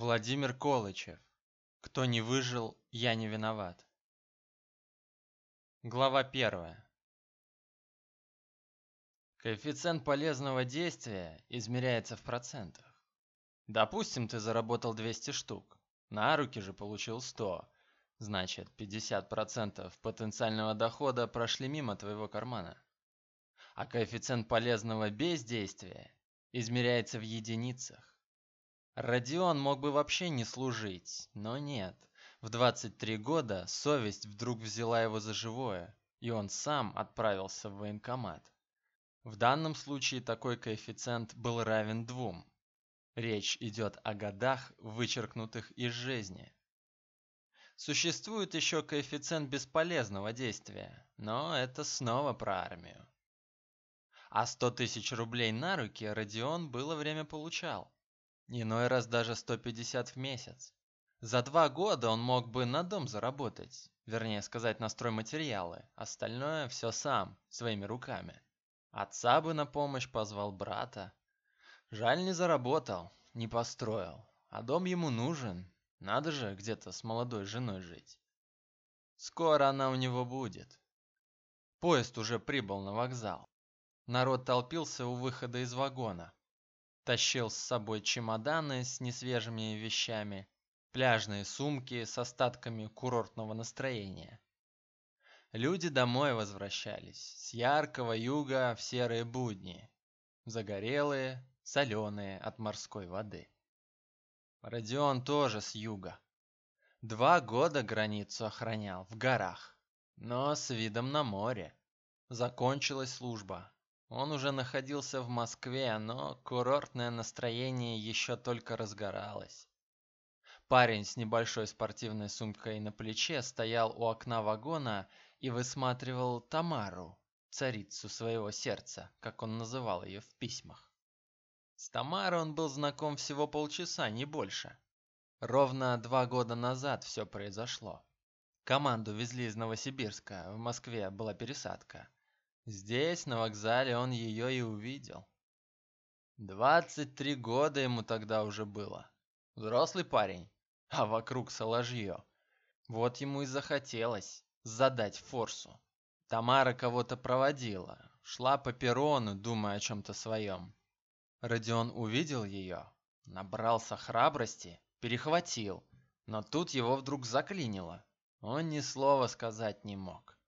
Владимир Колычев. Кто не выжил, я не виноват. Глава первая. Коэффициент полезного действия измеряется в процентах. Допустим, ты заработал 200 штук. На руки же получил 100. Значит, 50% потенциального дохода прошли мимо твоего кармана. А коэффициент полезного бездействия измеряется в единицах. Родион мог бы вообще не служить, но нет. В 23 года совесть вдруг взяла его за живое, и он сам отправился в военкомат. В данном случае такой коэффициент был равен двум. Речь идет о годах, вычеркнутых из жизни. Существует еще коэффициент бесполезного действия, но это снова про армию. А 100 тысяч рублей на руки Родион было время получал. Иной раз даже 150 в месяц. За два года он мог бы на дом заработать, вернее сказать, на стройматериалы. Остальное все сам, своими руками. Отца бы на помощь позвал брата. Жаль, не заработал, не построил. А дом ему нужен. Надо же где-то с молодой женой жить. Скоро она у него будет. Поезд уже прибыл на вокзал. Народ толпился у выхода из вагона. Тащил с собой чемоданы с несвежими вещами, пляжные сумки с остатками курортного настроения. Люди домой возвращались с яркого юга в серые будни, загорелые, соленые от морской воды. Родион тоже с юга. Два года границу охранял в горах, но с видом на море. Закончилась служба, он уже находился в Москве, но курортное настроение еще только разгоралось. Парень с небольшой спортивной сумкой на плече стоял у окна вагона и высматривал Тамару, царицу своего сердца, как он называл ее в письмах. С Тамарой он был знаком всего полчаса, не больше. Ровно два года назад все произошло. Команду везли из Новосибирска, в Москве была пересадка. Здесь, на вокзале, он ее и увидел. Двадцать три года ему тогда уже было. Взрослый парень, а вокруг соложье. Вот ему и захотелось задать форсу. Тамара кого-то проводила, шла по перрону, думая о чем-то своем. Родион увидел ее, набрался храбрости, перехватил, но тут его вдруг заклинило. Он ни слова сказать не мог.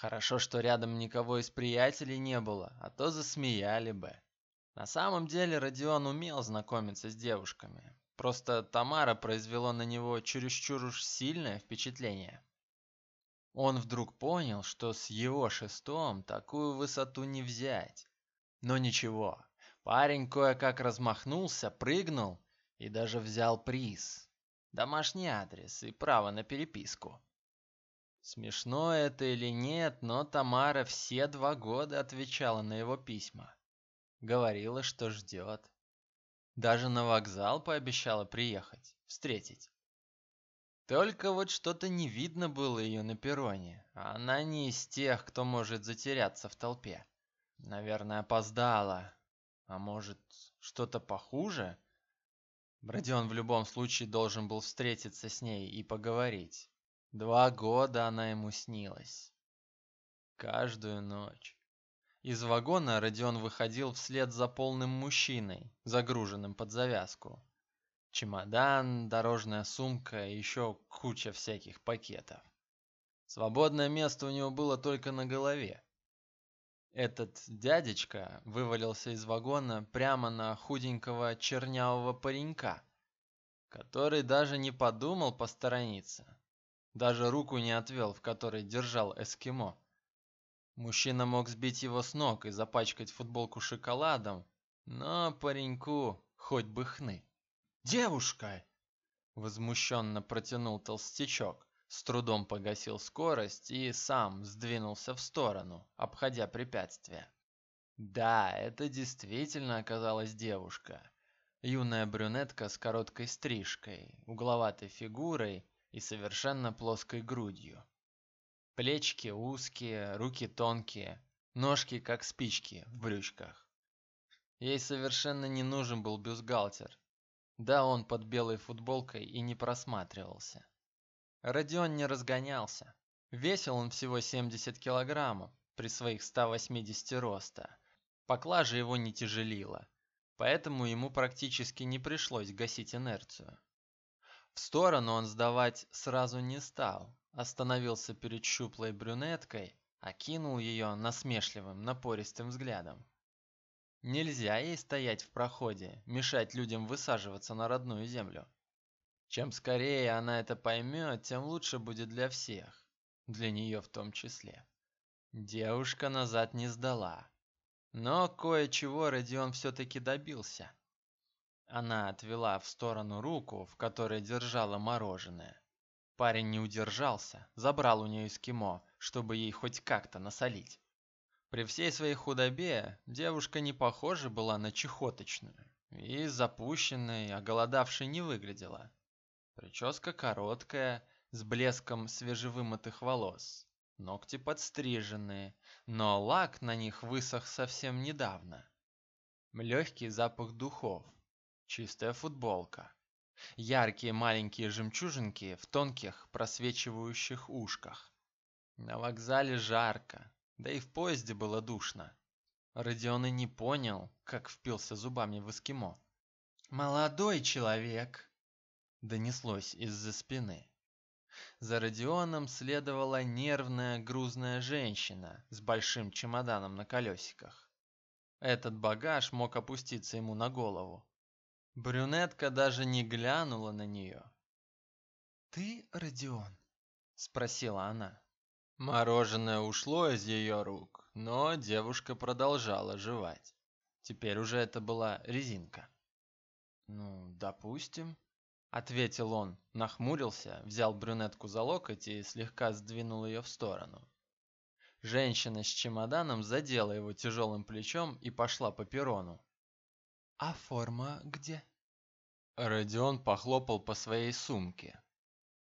Хорошо, что рядом никого из приятелей не было, а то засмеяли бы. На самом деле Родион умел знакомиться с девушками. Просто Тамара произвела на него чересчур уж сильное впечатление. Он вдруг понял, что с его шестом такую высоту не взять. Но ничего, парень кое-как размахнулся, прыгнул и даже взял приз. Домашний адрес и право на переписку. Смешно это или нет, но Тамара все два года отвечала на его письма. Говорила, что ждет. Даже на вокзал пообещала приехать, встретить. Только вот что-то не видно было ее на перроне, она не из тех, кто может затеряться в толпе. Наверное, опоздала. А может, что-то похуже? Родион в любом случае должен был встретиться с ней и поговорить. Два года она ему снилась. Каждую ночь. Из вагона Родион выходил вслед за полным мужчиной, загруженным под завязку. Чемодан, дорожная сумка и еще куча всяких пакетов. Свободное место у него было только на голове. Этот дядечка вывалился из вагона прямо на худенького чернявого паренька, который даже не подумал посторониться. Даже руку не отвел, в которой держал эскимо. Мужчина мог сбить его с ног и запачкать футболку шоколадом, но пареньку хоть бы хны. «Девушка!» – возмущенно протянул толстячок, с трудом погасил скорость и сам сдвинулся в сторону, обходя препятствие. Да, это действительно оказалась девушка. Юная брюнетка с короткой стрижкой, угловатой фигурой и совершенно плоской грудью. Плечики узкие, руки тонкие, ножки как спички в брючках. Ей совершенно не нужен был бюстгальтер. Да он под белой футболкой и не просматривался. Родион не разгонялся. Весил он всего 70 килограммов при своих 180 роста. Поклажа его не тяжелила, поэтому ему практически не пришлось гасить инерцию. В сторону он сдавать сразу не стал, остановился перед щуплой брюнеткой, окинул ее насмешливым, напористым взглядом. Нельзя ей стоять в проходе, мешать людям высаживаться на родную землю. Чем скорее она это поймет, тем лучше будет для всех, для нее в том числе. Девушка назад не сдала. Но кое-чего Родион все-таки добился. Она отвела в сторону руку, в которой держала мороженое. Парень не удержался, забрал у нее эскимо, чтобы ей хоть как-то насолить. При всей своей худобе девушка не похожа была на чехоточную и запущенной, оголодавшей не выглядела. Прическа короткая, с блеском свежевымытых волос. Ногти подстриженные, но лак на них высох совсем недавно. Легкий запах духов, чистая футболка, яркие маленькие жемчужинки в тонких просвечивающих ушках. На вокзале жарко, да и в поезде было душно. Родион и не понял, как впился зубами в эскимо. «Молодой человек!» – донеслось из-за спины. За Родионом следовала нервная грузная женщина с большим чемоданом на колесиках. Этот багаж мог опуститься ему на голову. Брюнетка даже не глянула на нее. «Ты Родион?» – спросила она. Мороженое ушло из ее рук, но девушка продолжала жевать. Теперь уже это была резинка. «Ну, допустим», — ответил он, нахмурился, взял брюнетку за локоть и слегка сдвинул ее в сторону. Женщина с чемоданом задела его тяжелым плечом и пошла по перрону. «А форма где?» Родион похлопал по своей сумке.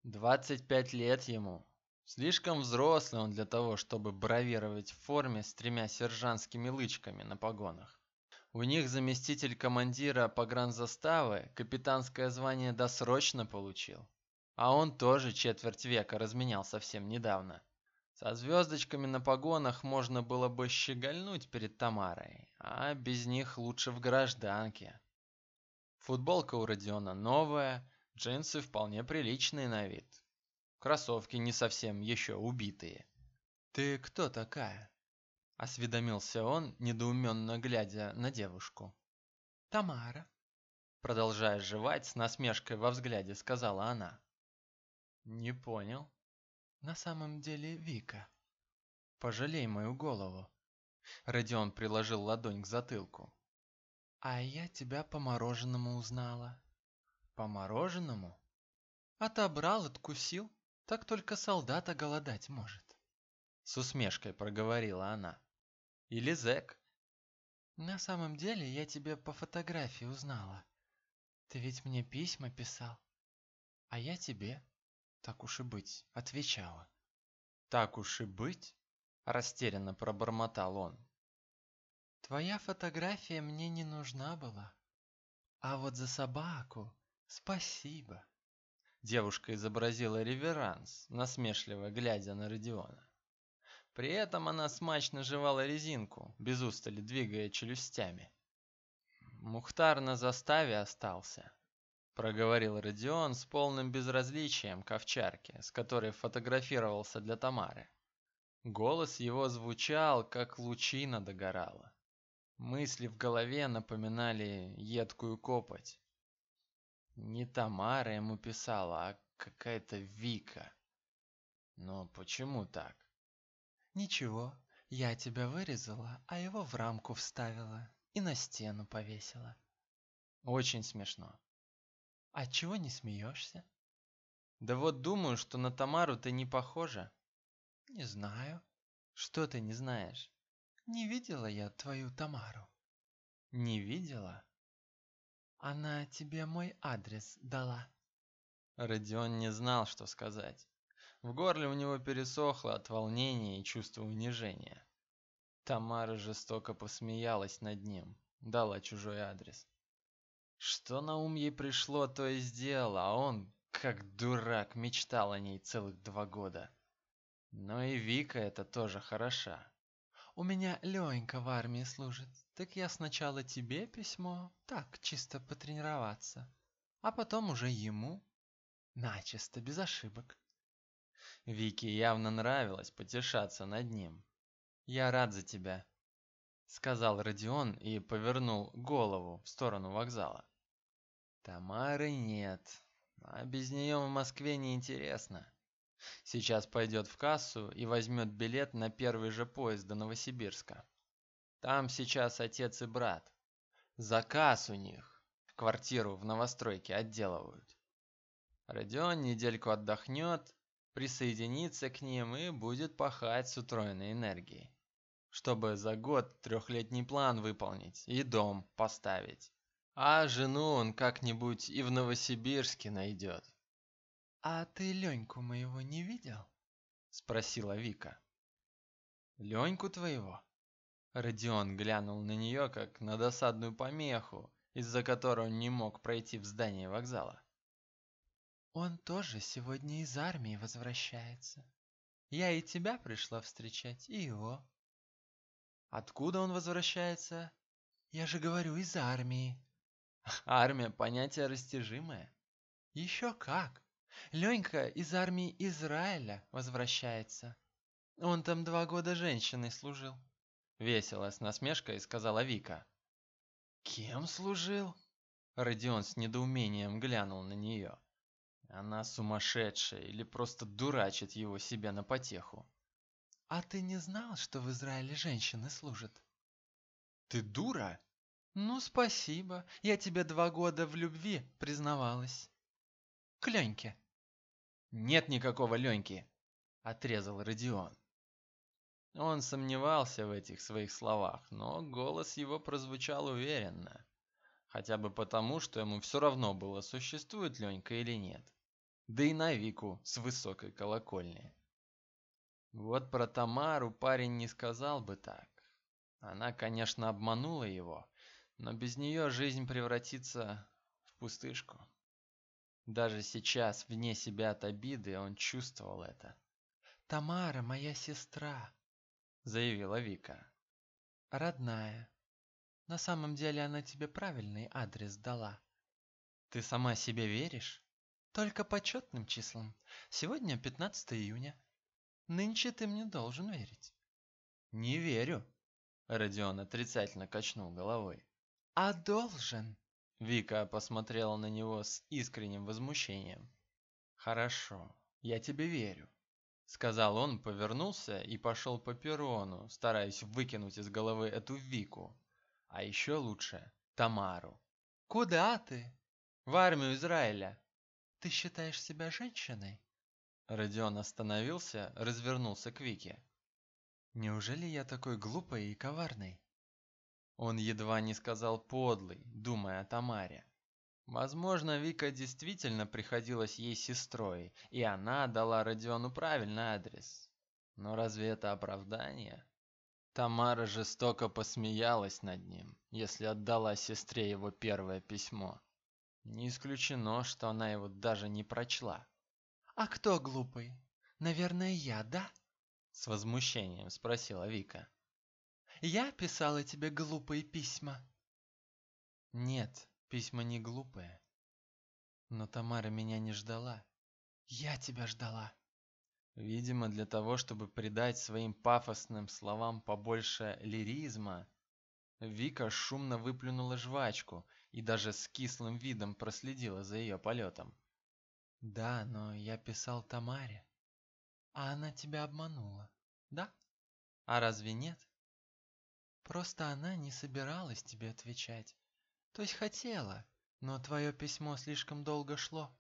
«Двадцать пять лет ему, Слишком взрослый он для того, чтобы бравировать в форме с тремя сержантскими лычками на погонах. У них заместитель командира погранзаставы капитанское звание досрочно получил. А он тоже четверть века разменял совсем недавно. Со звездочками на погонах можно было бы щегольнуть перед Тамарой, а без них лучше в гражданке. Футболка у Родиона новая, джинсы вполне приличные на вид. Кроссовки не совсем еще убитые. «Ты кто такая?» – осведомился он, недоуменно глядя на девушку. «Тамара», – продолжая жевать с насмешкой во взгляде, сказала она. «Не понял». «На самом деле Вика. Пожалей мою голову». Родион приложил ладонь к затылку. «А я тебя по мороженому узнала». «По мороженому?» «Отобрал, откусил. Так только солдата голодать может. С усмешкой проговорила она. Или зэк. На самом деле я тебя по фотографии узнала. Ты ведь мне письма писал. А я тебе, так уж и быть, отвечала. Так уж и быть? Растерянно пробормотал он. Твоя фотография мне не нужна была. А вот за собаку спасибо. Девушка изобразила реверанс, насмешливо глядя на Родиона. При этом она смачно жевала резинку, без устали двигая челюстями. «Мухтар на заставе остался», — проговорил Родион с полным безразличием к овчарке, с которой фотографировался для Тамары. Голос его звучал, как лучина догорала. Мысли в голове напоминали едкую копоть. Не Тамара ему писала, а какая-то Вика. Но почему так? Ничего, я тебя вырезала, а его в рамку вставила и на стену повесила. Очень смешно. А чего не смеешься? Да вот думаю, что на Тамару ты не похожа. Не знаю. Что ты не знаешь? Не видела я твою Тамару. Не видела? Она тебе мой адрес дала. Родион не знал, что сказать. В горле у него пересохло от волнения и чувства унижения. Тамара жестоко посмеялась над ним, дала чужой адрес. Что на ум ей пришло, то и сделала, а он, как дурак, мечтал о ней целых два года. Но и Вика это тоже хороша. У меня Ленька в армии служит, так я сначала тебе письмо, так, чисто потренироваться, а потом уже ему, начисто, без ошибок. Вике явно нравилось потешаться над ним. «Я рад за тебя», — сказал Родион и повернул голову в сторону вокзала. «Тамары нет, а без нее в Москве неинтересно. Сейчас пойдет в кассу и возьмет билет на первый же поезд до Новосибирска. Там сейчас отец и брат. Заказ у них. Квартиру в новостройке отделывают. Родион недельку отдохнет, присоединится к ним и будет пахать с утроенной энергией. Чтобы за год трехлетний план выполнить и дом поставить. А жену он как-нибудь и в Новосибирске найдет. «А ты Леньку моего не видел?» – спросила Вика. «Леньку твоего?» Родион глянул на нее, как на досадную помеху, из-за которой он не мог пройти в здание вокзала. «Он тоже сегодня из армии возвращается. Я и тебя пришла встречать, и его». «Откуда он возвращается?» «Я же говорю, из армии». «Армия – понятие растяжимое». «Еще как. Ленька из армии Израиля возвращается. Он там два года женщиной служил. Весело с насмешкой сказала Вика. Кем служил? Родион с недоумением глянул на нее. Она сумасшедшая или просто дурачит его себя на потеху. А ты не знал, что в Израиле женщины служат? Ты дура? Ну, спасибо. Я тебе два года в любви признавалась. К Леньке. «Нет никакого Леньки!» – отрезал Родион. Он сомневался в этих своих словах, но голос его прозвучал уверенно. Хотя бы потому, что ему все равно было, существует Ленька или нет. Да и на Вику с высокой колокольни. Вот про Тамару парень не сказал бы так. Она, конечно, обманула его, но без нее жизнь превратится в пустышку. Даже сейчас, вне себя от обиды, он чувствовал это. «Тамара моя сестра», — заявила Вика. «Родная. На самом деле она тебе правильный адрес дала. Ты сама себе веришь? Только по четным числам. Сегодня 15 июня. Нынче ты мне должен верить». «Не верю», — Родион отрицательно качнул головой. «А должен», Вика посмотрела на него с искренним возмущением. «Хорошо, я тебе верю», — сказал он, повернулся и пошел по перрону, стараясь выкинуть из головы эту Вику. А еще лучше — Тамару. «Куда ты?» «В армию Израиля». «Ты считаешь себя женщиной?» Родион остановился, развернулся к Вике. «Неужели я такой глупый и коварный?» Он едва не сказал подлый, думая о Тамаре. Возможно, Вика действительно приходилась ей сестрой, и она дала Родиону правильный адрес. Но разве это оправдание? Тамара жестоко посмеялась над ним, если отдала сестре его первое письмо. Не исключено, что она его даже не прочла. «А кто глупый? Наверное, я, да?» С возмущением спросила Вика. Я писала тебе глупые письма. Нет, письма не глупые. Но Тамара меня не ждала. Я тебя ждала. Видимо, для того, чтобы придать своим пафосным словам побольше лиризма, Вика шумно выплюнула жвачку и даже с кислым видом проследила за ее полетом. Да, но я писал Тамаре. А она тебя обманула, да? А разве нет? Просто она не собиралась тебе отвечать. То есть хотела, но твое письмо слишком долго шло.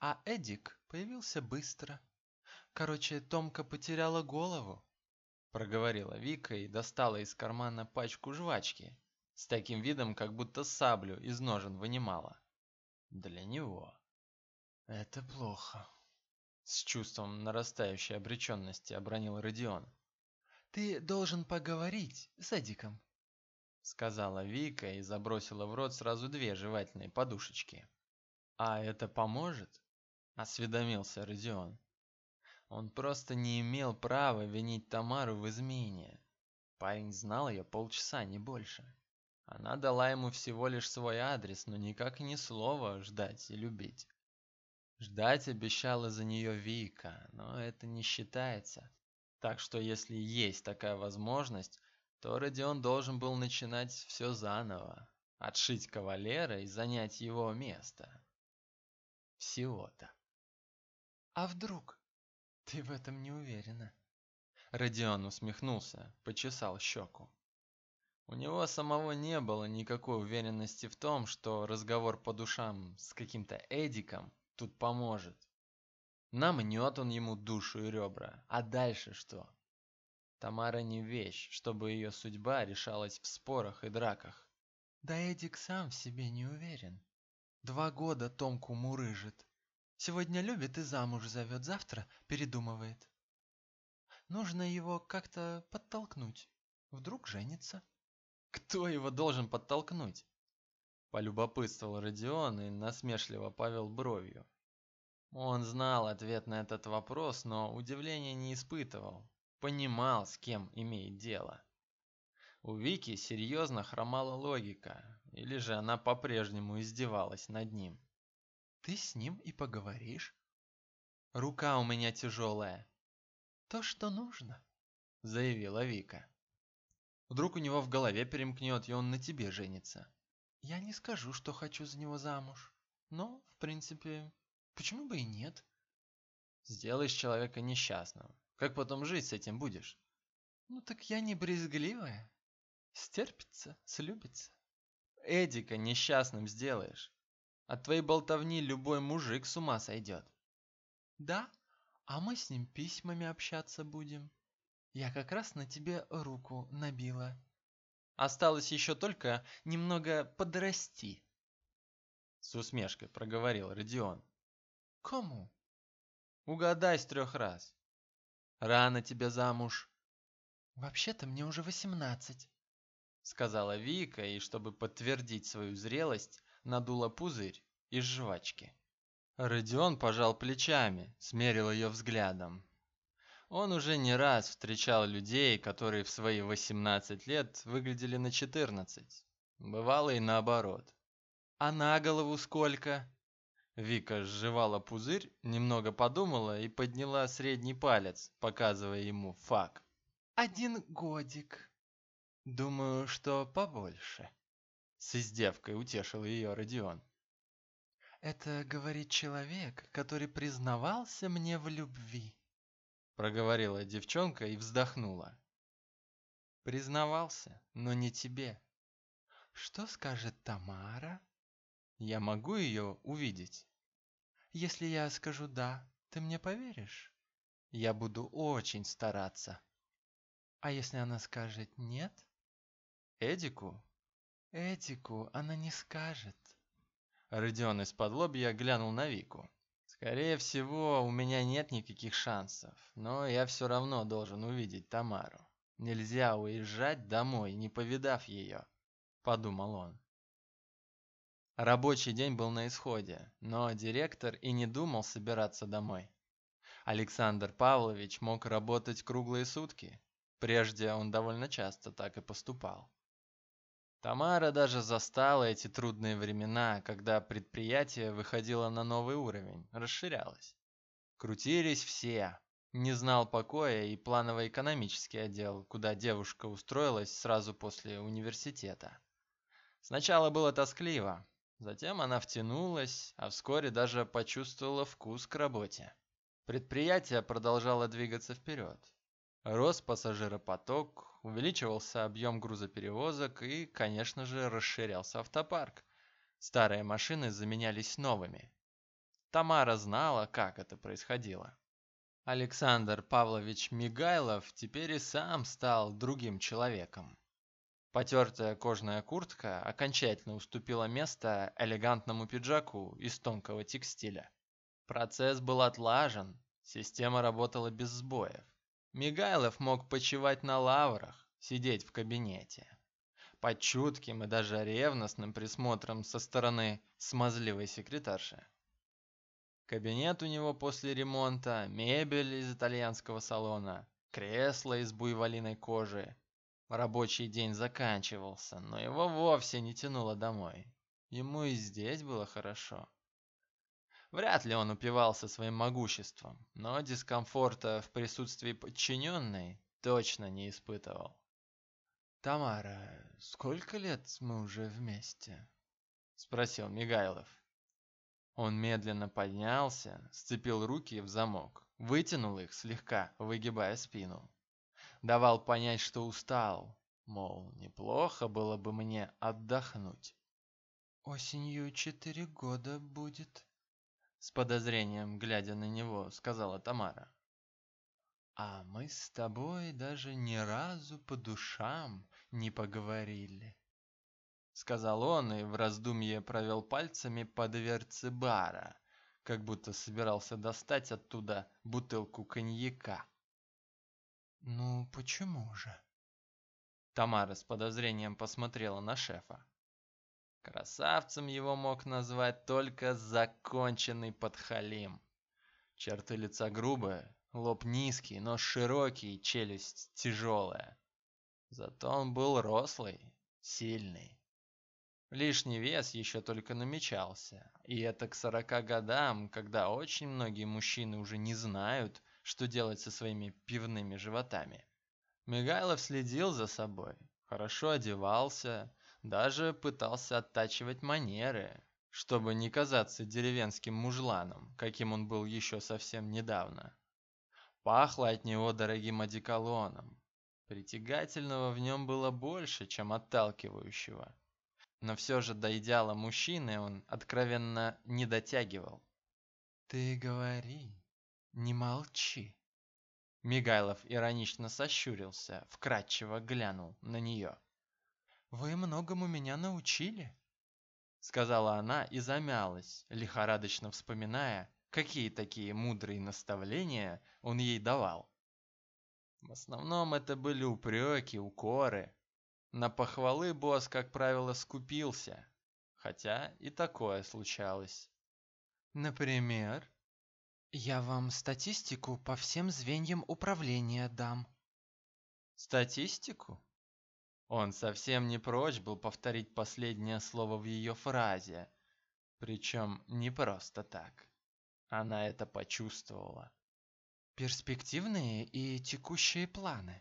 А Эдик появился быстро. Короче, Томка потеряла голову. Проговорила Вика и достала из кармана пачку жвачки. С таким видом, как будто саблю из ножен вынимала. Для него. Это плохо. С чувством нарастающей обреченности обронил Родион. Ты должен поговорить с Эдиком. сказала Вика и забросила в рот сразу две жевательные подушечки. А это поможет? осведомился Родион. Он просто не имел права винить Тамару в измене. Парень знал ее полчаса, не больше. Она дала ему всего лишь свой адрес, но никак ни слова ждать и любить. Ждать обещала за нее Вика, но это не считается. Так что если есть такая возможность, то Родион должен был начинать все заново, отшить кавалера и занять его место. Всего-то. А вдруг? Ты в этом не уверена? Родион усмехнулся, почесал щеку. У него самого не было никакой уверенности в том, что разговор по душам с каким-то Эдиком тут поможет. Намнет он ему душу и ребра, а дальше что? Тамара не вещь, чтобы ее судьба решалась в спорах и драках. Да Эдик сам в себе не уверен. Два года Томку мурыжит. Сегодня любит и замуж зовет, завтра передумывает. Нужно его как-то подтолкнуть. Вдруг женится. Кто его должен подтолкнуть? Полюбопытствовал Родион и насмешливо повел бровью. Он знал ответ на этот вопрос, но удивления не испытывал. Понимал, с кем имеет дело. У Вики серьезно хромала логика, или же она по-прежнему издевалась над ним. «Ты с ним и поговоришь?» «Рука у меня тяжелая». «То, что нужно», — заявила Вика. «Вдруг у него в голове перемкнет, и он на тебе женится». Я не скажу, что хочу за него замуж. Но, в принципе, почему бы и нет? Сделаешь человека несчастным. Как потом жить с этим будешь? Ну так я не брезгливая. Стерпится, слюбится. Эдика несчастным сделаешь. От твоей болтовни любой мужик с ума сойдет. Да, а мы с ним письмами общаться будем. Я как раз на тебе руку набила. Осталось еще только немного подрасти. С усмешкой проговорил Родион. Кому? Угадай с трех раз. Рано тебе замуж. Вообще-то мне уже восемнадцать. Сказала Вика и, чтобы подтвердить свою зрелость, надула пузырь из жвачки. Родион пожал плечами, смерил ее взглядом. Он уже не раз встречал людей, которые в свои 18 лет выглядели на 14. Бывало и наоборот. А на голову сколько? Вика сживала пузырь, немного подумала и подняла средний палец, показывая ему фак. Один годик. Думаю, что побольше. С издевкой утешил ее Родион. Это говорит человек, который признавался мне в любви проговорила девчонка и вздохнула. Признавался, но не тебе. Что скажет Тамара? Я могу ее увидеть? Если я скажу «да», ты мне поверишь? Я буду очень стараться. А если она скажет «нет»? Эдику? Эдику она не скажет. Родион из-под лобья глянул на Вику. Скорее всего, у меня нет никаких шансов, но я все равно должен увидеть Тамару. Нельзя уезжать домой, не повидав ее, подумал он. Рабочий день был на исходе, но директор и не думал собираться домой. Александр Павлович мог работать круглые сутки. Прежде он довольно часто так и поступал. Тамара даже застала эти трудные времена, когда предприятие выходило на новый уровень, расширялось. Крутились все. Не знал покоя и планово-экономический отдел, куда девушка устроилась сразу после университета. Сначала было тоскливо, затем она втянулась, а вскоре даже почувствовала вкус к работе. Предприятие продолжало двигаться вперед. Рос пассажиропоток, увеличивался объем грузоперевозок и, конечно же, расширялся автопарк. Старые машины заменялись новыми. Тамара знала, как это происходило. Александр Павлович Мигайлов теперь и сам стал другим человеком. Потертая кожаная куртка окончательно уступила место элегантному пиджаку из тонкого текстиля. Процесс был отлажен, система работала без сбоев. Мигайлов мог почивать на лаврах, сидеть в кабинете. под чутким и даже ревностным присмотром со стороны смазливой секретарши. Кабинет у него после ремонта, мебель из итальянского салона, кресло из буйволиной кожи. Рабочий день заканчивался, но его вовсе не тянуло домой. Ему и здесь было хорошо. Вряд ли он упивался своим могуществом, но дискомфорта в присутствии подчиненной точно не испытывал. «Тамара, сколько лет мы уже вместе?» — спросил Мигайлов. Он медленно поднялся, сцепил руки в замок, вытянул их слегка, выгибая спину. Давал понять, что устал, мол, неплохо было бы мне отдохнуть. «Осенью четыре года будет», — с подозрением, глядя на него, сказала Тамара. «А мы с тобой даже ни разу по душам не поговорили», — сказал он и в раздумье провел пальцами по дверце бара, как будто собирался достать оттуда бутылку коньяка. «Ну, почему же?» Тамара с подозрением посмотрела на шефа. Красавцем его мог назвать только законченный подхалим. Черты лица грубые, лоб низкий, нос широкий, челюсть тяжелая. Зато он был рослый, сильный. Лишний вес еще только намечался, и это к сорока годам, когда очень многие мужчины уже не знают, что делать со своими пивными животами. Мигайлов следил за собой, хорошо одевался, даже пытался оттачивать манеры, чтобы не казаться деревенским мужланом, каким он был еще совсем недавно. Пахло от него дорогим одеколоном. Притягательного в нем было больше, чем отталкивающего. Но все же до идеала мужчины он откровенно не дотягивал. «Ты говори, не молчи!» Мигайлов иронично сощурился, вкратчиво глянул на нее. «Вы многому меня научили?» Сказала она и замялась, лихорадочно вспоминая, какие такие мудрые наставления он ей давал. В основном это были упреки, укоры. На похвалы босс, как правило, скупился, хотя и такое случалось. «Например?» Я вам статистику по всем звеньям управления дам. Статистику? Он совсем не прочь был повторить последнее слово в ее фразе, причем не просто так. Она это почувствовала. Перспективные и текущие планы.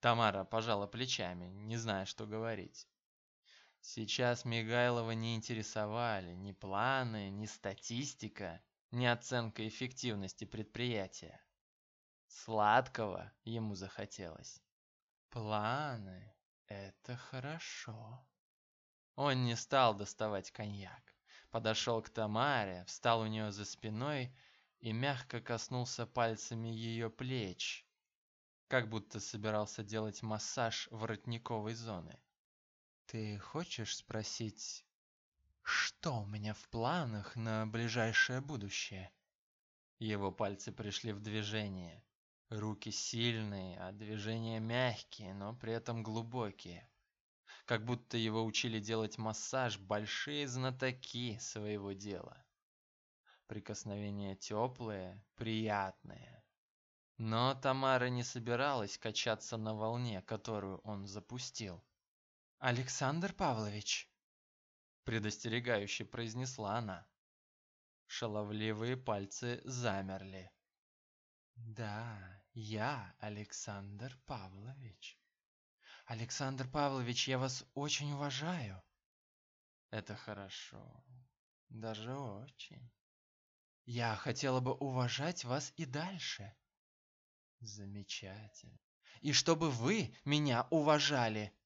Тамара пожала плечами, не зная, что говорить. Сейчас Мигайлова не интересовали ни планы, ни статистика, не оценка эффективности предприятия. Сладкого ему захотелось. Планы — это хорошо. Он не стал доставать коньяк. Подошел к Тамаре, встал у нее за спиной и мягко коснулся пальцами ее плеч, как будто собирался делать массаж воротниковой зоны. «Ты хочешь спросить, что у меня в планах на ближайшее будущее? Его пальцы пришли в движение. Руки сильные, а движения мягкие, но при этом глубокие. Как будто его учили делать массаж большие знатоки своего дела. Прикосновения теплые, приятные. Но Тамара не собиралась качаться на волне, которую он запустил. «Александр Павлович!» Предостерегающе произнесла она. Шаловливые пальцы замерли. Да, я Александр Павлович. Александр Павлович, я вас очень уважаю. Это хорошо. Даже очень. Я хотела бы уважать вас и дальше. Замечательно. И чтобы вы меня уважали.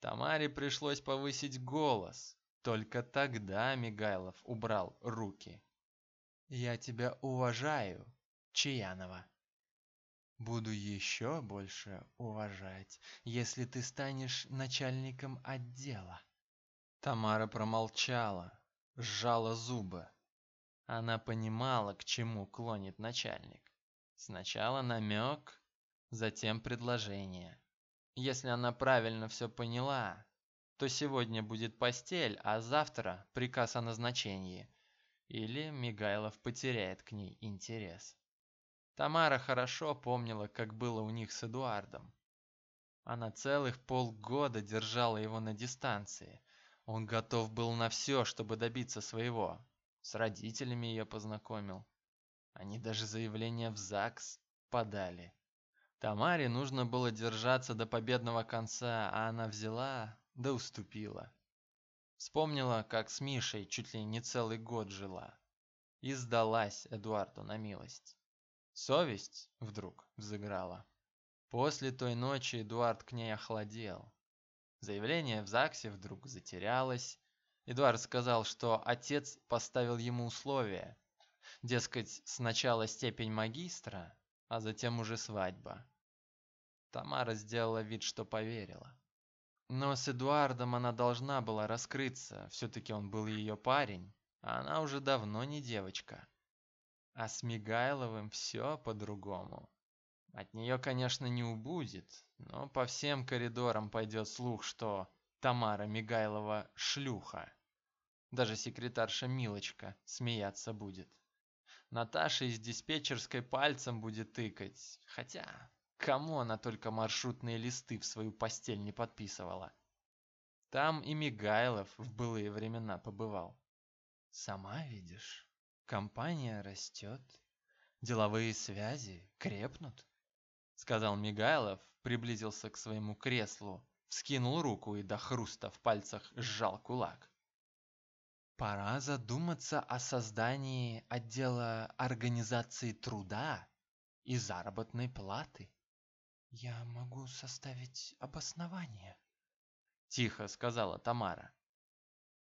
Тамаре пришлось повысить голос, только тогда Мигайлов убрал руки. «Я тебя уважаю, Чаянова. Буду еще больше уважать, если ты станешь начальником отдела». Тамара промолчала, сжала зубы. Она понимала, к чему клонит начальник. Сначала намек, затем предложение. Если она правильно все поняла, то сегодня будет постель, а завтра приказ о назначении. Или Мигайлов потеряет к ней интерес. Тамара хорошо помнила, как было у них с Эдуардом. Она целых полгода держала его на дистанции. Он готов был на все, чтобы добиться своего. С родителями ее познакомил. Они даже заявление в ЗАГС подали. Тамаре нужно было держаться до победного конца, а она взяла да уступила. Вспомнила, как с Мишей чуть ли не целый год жила. И сдалась Эдуарду на милость. Совесть вдруг взыграла. После той ночи Эдуард к ней охладел. Заявление в ЗАГСе вдруг затерялось. Эдуард сказал, что отец поставил ему условия. Дескать, сначала степень магистра, а затем уже свадьба. Тамара сделала вид, что поверила. Но с Эдуардом она должна была раскрыться, все-таки он был ее парень, а она уже давно не девочка. А с Мигайловым все по-другому. От нее, конечно, не убудет, но по всем коридорам пойдет слух, что Тамара Мигайлова шлюха. Даже секретарша Милочка смеяться будет. Наташа из диспетчерской пальцем будет тыкать, хотя кому она только маршрутные листы в свою постель не подписывала. Там и Мигайлов в былые времена побывал. Сама видишь, компания растет, деловые связи крепнут сказал Мигайлов, приблизился к своему креслу, вскинул руку и до хруста в пальцах сжал кулак. Пора задуматься о создании отдела организации труда и заработной платы. Я могу составить обоснование, тихо сказала Тамара.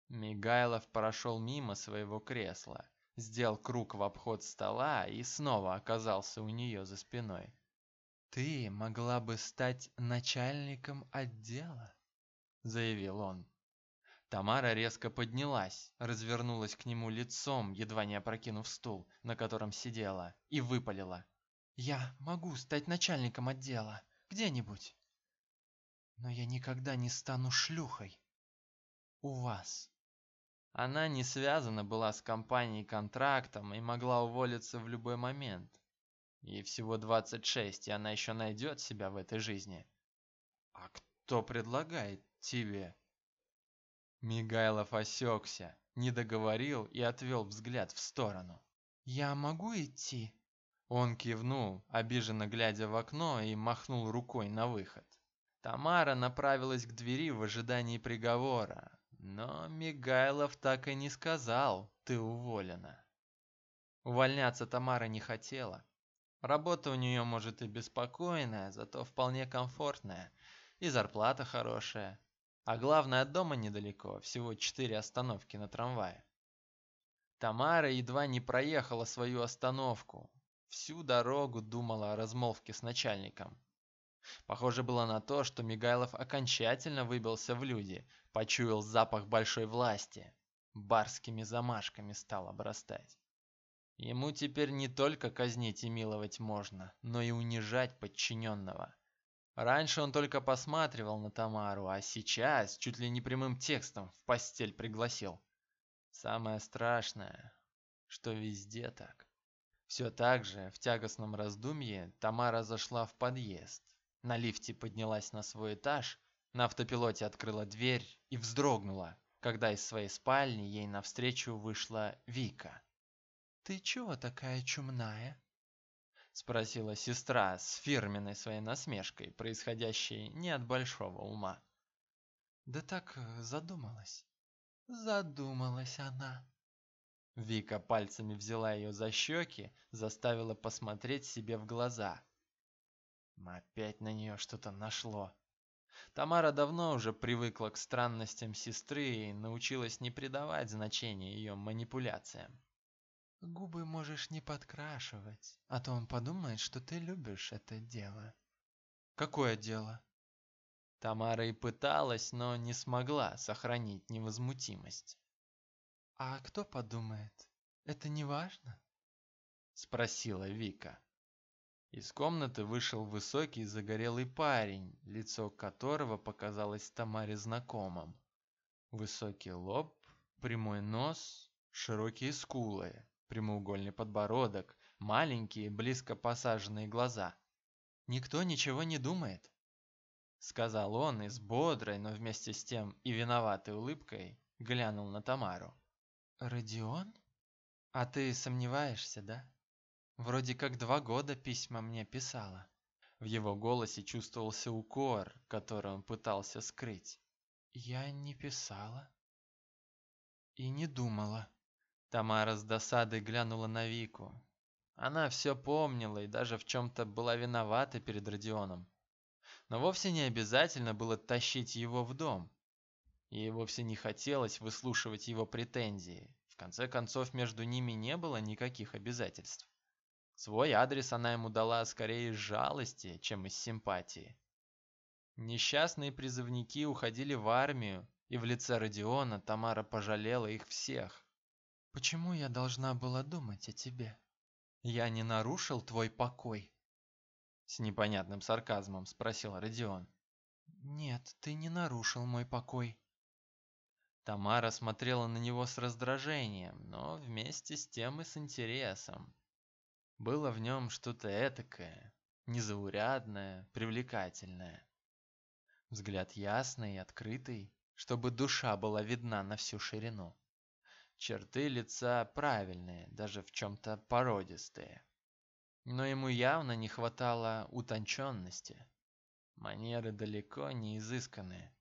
Мигайлов прошел мимо своего кресла, сделал круг в обход стола и снова оказался у нее за спиной. «Ты могла бы стать начальником отдела», — заявил он. Тамара резко поднялась, развернулась к нему лицом, едва не опрокинув стул, на котором сидела, и выпалила. «Я могу стать начальником отдела, где-нибудь. Но я никогда не стану шлюхой. У вас». Она не связана была с компанией контрактом и могла уволиться в любой момент. Ей всего 26, и она еще найдет себя в этой жизни. А кто предлагает тебе? Мигайлов осекся, не договорил и отвел взгляд в сторону. Я могу идти? Он кивнул, обиженно глядя в окно и махнул рукой на выход. Тамара направилась к двери в ожидании приговора, но Мигайлов так и не сказал «ты уволена». Увольняться Тамара не хотела. Работа у нее может и беспокойная, зато вполне комфортная, и зарплата хорошая. А главное, от дома недалеко, всего четыре остановки на трамвае. Тамара едва не проехала свою остановку. Всю дорогу думала о размолвке с начальником. Похоже было на то, что Мигайлов окончательно выбился в люди, почуял запах большой власти. Барскими замашками стал обрастать. Ему теперь не только казнить и миловать можно, но и унижать подчиненного. Раньше он только посматривал на Тамару, а сейчас чуть ли не прямым текстом в постель пригласил. Самое страшное, что везде так. Все так же, в тягостном раздумье, Тамара зашла в подъезд. На лифте поднялась на свой этаж, на автопилоте открыла дверь и вздрогнула, когда из своей спальни ей навстречу вышла Вика. «Ты чего такая чумная?» Спросила сестра с фирменной своей насмешкой, происходящей не от большого ума. «Да так э, задумалась». «Задумалась она». Вика пальцами взяла ее за щеки, заставила посмотреть себе в глаза. Опять на нее что-то нашло. Тамара давно уже привыкла к странностям сестры и научилась не придавать значения ее манипуляциям. Губы можешь не подкрашивать, а то он подумает, что ты любишь это дело. Какое дело? Тамара и пыталась, но не смогла сохранить невозмутимость. А кто подумает? Это не важно? Спросила Вика. Из комнаты вышел высокий загорелый парень, лицо которого показалось Тамаре знакомым. Высокий лоб, прямой нос, широкие скулы, прямоугольный подбородок, маленькие, близко посаженные глаза. «Никто ничего не думает», — сказал он и с бодрой, но вместе с тем и виноватой улыбкой глянул на Тамару. «Родион? А ты сомневаешься, да? Вроде как два года письма мне писала». В его голосе чувствовался укор, который он пытался скрыть. «Я не писала. И не думала». Тамара с досадой глянула на Вику. Она все помнила и даже в чем-то была виновата перед Родионом. Но вовсе не обязательно было тащить его в дом. Ей вовсе не хотелось выслушивать его претензии. В конце концов, между ними не было никаких обязательств. Свой адрес она ему дала скорее из жалости, чем из симпатии. Несчастные призывники уходили в армию, и в лице Родиона Тамара пожалела их всех. «Почему я должна была думать о тебе? Я не нарушил твой покой?» С непонятным сарказмом спросил Родион. «Нет, ты не нарушил мой покой», Тамара смотрела на него с раздражением, но вместе с тем и с интересом. Было в нем что-то этакое, незаурядное, привлекательное. Взгляд ясный и открытый, чтобы душа была видна на всю ширину. Черты лица правильные, даже в чем-то породистые. Но ему явно не хватало утонченности. Манеры далеко не изысканные.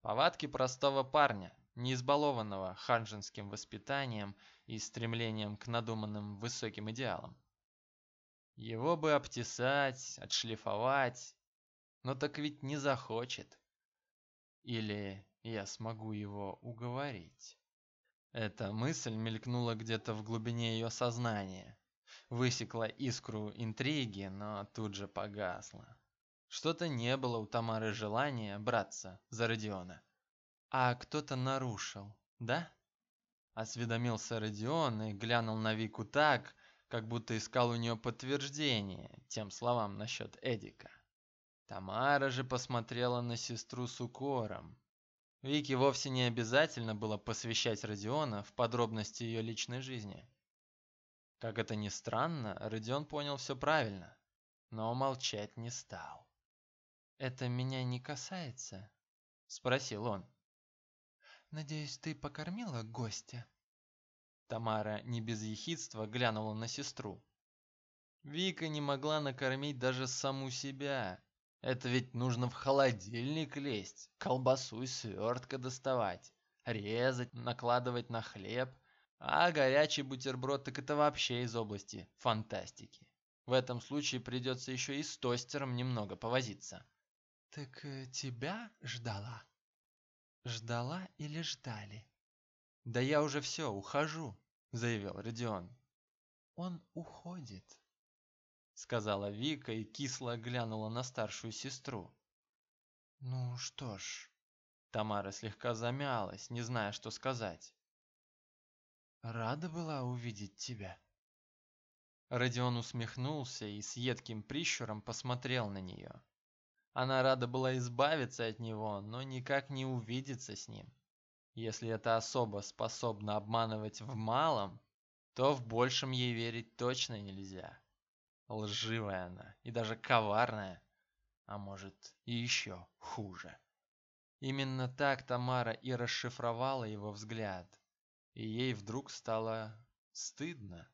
Повадки простого парня, не избалованного ханжинским воспитанием и стремлением к надуманным высоким идеалам. Его бы обтесать, отшлифовать, но так ведь не захочет. Или я смогу его уговорить. Эта мысль мелькнула где-то в глубине ее сознания, высекла искру интриги, но тут же погасла. Что-то не было у Тамары желания браться за Родиона. «А кто-то нарушил, да?» Осведомился Родион и глянул на Вику так, как будто искал у нее подтверждение тем словам насчет Эдика. Тамара же посмотрела на сестру с укором. Вике вовсе не обязательно было посвящать Родиона в подробности ее личной жизни. Как это ни странно, Родион понял все правильно, но молчать не стал. «Это меня не касается?» – спросил он. Надеюсь, ты покормила гостя?» Тамара не без ехидства глянула на сестру. Вика не могла накормить даже саму себя. Это ведь нужно в холодильник лезть, колбасу и свертка доставать, резать, накладывать на хлеб. А горячий бутерброд так это вообще из области фантастики. В этом случае придется еще и с тостером немного повозиться. «Так э, тебя ждала?» Ждала или ждали? Да я уже все, ухожу, заявил Родион. Он уходит, сказала Вика и кисло глянула на старшую сестру. Ну что ж, Тамара слегка замялась, не зная, что сказать. Рада была увидеть тебя. Родион усмехнулся и с едким прищуром посмотрел на нее. Она рада была избавиться от него, но никак не увидеться с ним. Если эта особа способна обманывать в малом, то в большем ей верить точно нельзя. Лживая она и даже коварная, а может и еще хуже. Именно так Тамара и расшифровала его взгляд, и ей вдруг стало стыдно.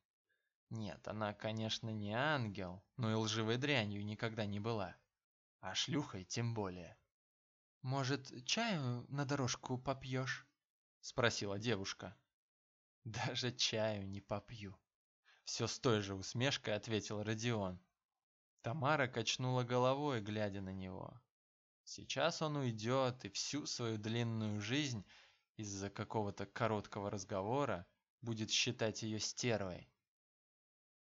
Нет, она, конечно, не ангел, но и лживой дрянью никогда не была а шлюхой тем более. «Может, чаю на дорожку попьешь?» – спросила девушка. «Даже чаю не попью», – все с той же усмешкой ответил Родион. Тамара качнула головой, глядя на него. Сейчас он уйдет и всю свою длинную жизнь из-за какого-то короткого разговора будет считать ее стервой.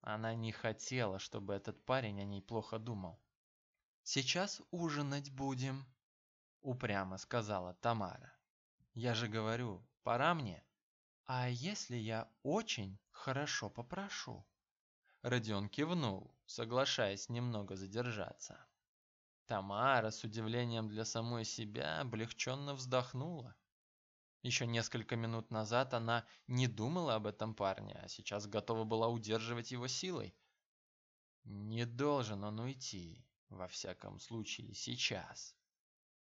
Она не хотела, чтобы этот парень о ней плохо думал. Сейчас ужинать будем, упрямо сказала Тамара. Я же говорю, пора мне. А если я очень хорошо попрошу? Родион кивнул, соглашаясь немного задержаться. Тамара с удивлением для самой себя облегченно вздохнула. Еще несколько минут назад она не думала об этом парне, а сейчас готова была удерживать его силой. Не должен он уйти, во всяком случае сейчас.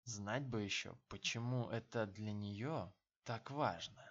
Знать бы еще, почему это для нее так важно.